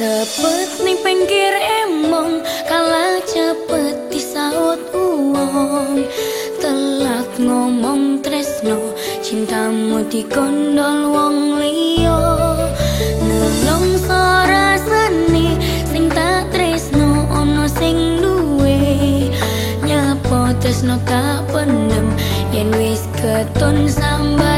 Cepet ning pinggir emong Kalah cepet disaut uang Telat ngomong tresno Cintamu dikondol wong liyo Nelong sora seni Sing tak tresno ono sing duwe. Nyapo tresno tak pendem Yen wis keton sambal.